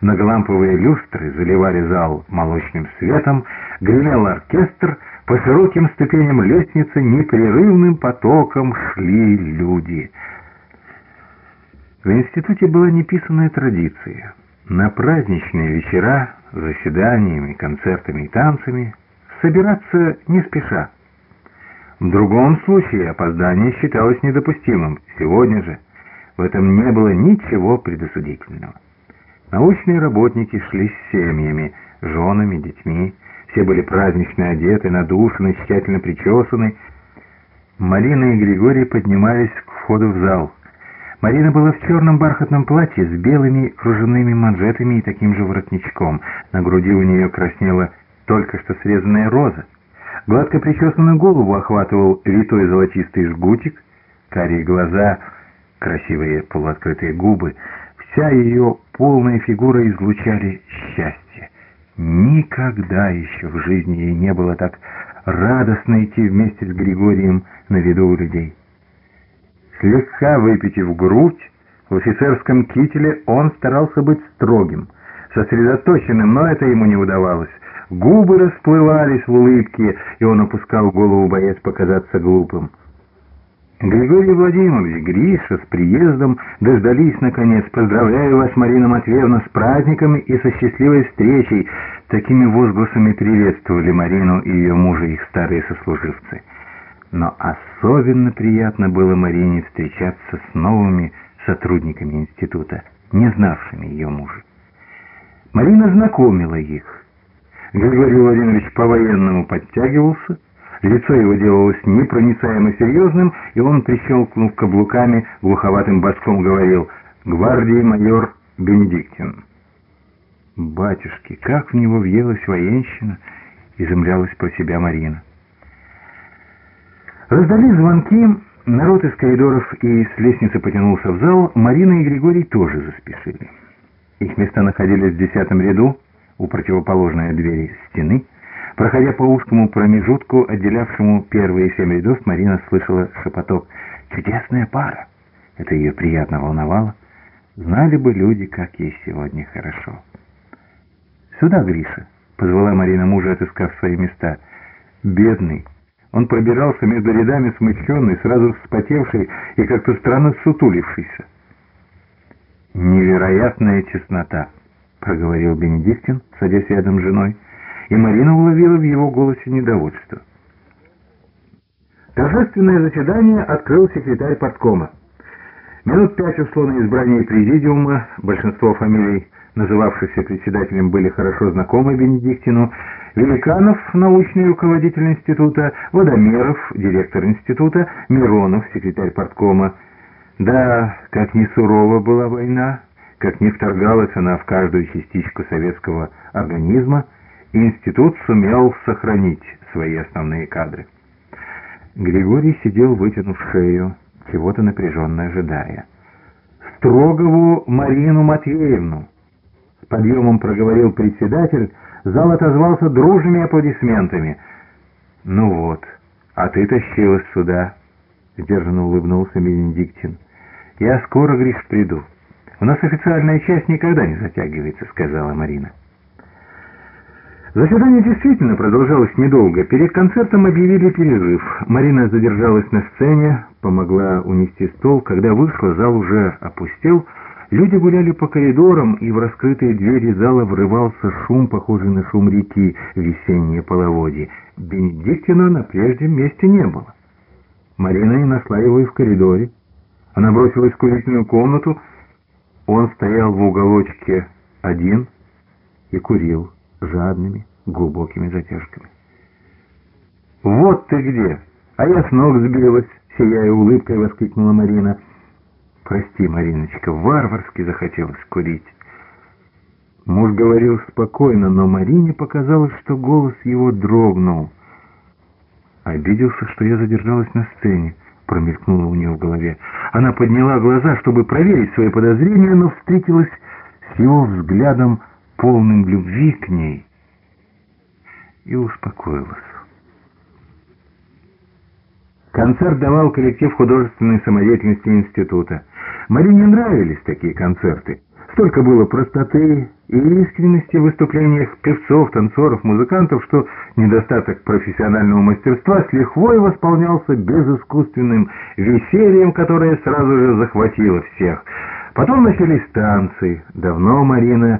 Многоламповые люстры заливали зал молочным светом, гремел оркестр, по широким ступеням лестницы непрерывным потоком шли люди. В институте была неписанная традиция. На праздничные вечера, заседаниями, концертами и танцами собираться не спеша. В другом случае опоздание считалось недопустимым. Сегодня же в этом не было ничего предосудительного. Научные работники шли с семьями, женами, детьми. Все были празднично одеты, надушены, тщательно причесаны. Марина и Григорий поднимались к входу в зал. Марина была в черном бархатном платье с белыми кружевными манжетами и таким же воротничком. На груди у нее краснела только что срезанная роза. Гладко причесанную голову охватывал витой золотистый жгутик, карие глаза, красивые полуоткрытые губы. Вся ее полная фигура излучали счастье. Никогда еще в жизни ей не было так радостно идти вместе с Григорием на виду у людей. Слегка выпитив грудь, в офицерском кителе он старался быть строгим, сосредоточенным, но это ему не удавалось. Губы расплывались в улыбке, и он опускал голову, боясь показаться глупым. Григорий Владимирович, Гриша, с приездом дождались, наконец. Поздравляю вас, Марина Матвеевна, с праздниками и со счастливой встречей. Такими возгласами приветствовали Марину и ее мужа их старые сослуживцы. Но особенно приятно было Марине встречаться с новыми сотрудниками института, не знавшими ее мужа. Марина знакомила их. Григорий Владимирович по-военному подтягивался, лицо его делалось непроницаемо серьезным, и он, прищелкнув каблуками, глуховатым баском говорил «Гвардии майор Бенедиктин». «Батюшки, как в него въелась военщина!» — изумлялась про себя Марина. Раздались звонки, народ из коридоров и с лестницы потянулся в зал, Марина и Григорий тоже заспешили. Их места находились в десятом ряду, у противоположной двери стены. Проходя по узкому промежутку, отделявшему первые семь рядов, Марина слышала шепоток «Чудесная пара!» Это ее приятно волновало. Знали бы люди, как ей сегодня хорошо. «Сюда, Гриша!» — позвала Марина мужа, отыскав свои места. «Бедный!» Он пробирался между рядами смущенный, сразу вспотевший и как-то странно сутулившийся. «Невероятная честнота!» — проговорил Бенедиктин, садясь рядом с женой, и Марина уловила в его голосе недовольство. Торжественное заседание открыл секретарь парткома. Минут пять ушло на избрание президиума, большинство фамилий, называвшихся председателем, были хорошо знакомы Бенедиктину, Великанов, научный руководитель института, Водомеров, директор института, Миронов, секретарь парткома. Да, как ни сурова была война, как не вторгалась она в каждую частичку советского организма, институт сумел сохранить свои основные кадры. Григорий сидел, вытянув шею, чего-то напряженно ожидая. «Строгову Марину Матвеевну!» С подъемом проговорил председатель, зал отозвался дружными аплодисментами. «Ну вот, а ты тащилась сюда», — сдержанно улыбнулся Бенедиктин. «Я скоро, Гриш, приду». «У нас официальная часть никогда не затягивается», — сказала Марина. Заседание действительно продолжалось недолго. Перед концертом объявили перерыв. Марина задержалась на сцене, помогла унести стол. Когда вышла, зал уже опустел. Люди гуляли по коридорам, и в раскрытые двери зала врывался шум, похожий на шум реки весеннее половодье. Бенедиктина на прежнем месте не было. Марина не нашла его и в коридоре. Она бросилась в курительную комнату, он стоял в уголочке один и курил жадными, глубокими затяжками. «Вот ты где! А я с ног сбилась!» — сияя улыбкой воскликнула Марина. «Прости, Мариночка, варварски захотелось курить». Муж говорил спокойно, но Марине показалось, что голос его дрогнул. Обиделся, что я задержалась на сцене промелькнуло у нее в голове. Она подняла глаза, чтобы проверить свои подозрения, но встретилась с его взглядом, полным любви к ней, и успокоилась. Концерт давал коллектив художественной самодеятельности института. Марине нравились такие концерты. Столько было простоты и искренности в выступлениях певцов, танцоров, музыкантов, что недостаток профессионального мастерства с лихвой восполнялся безыскусственным весельем, которое сразу же захватило всех. Потом начались танцы. Давно Марина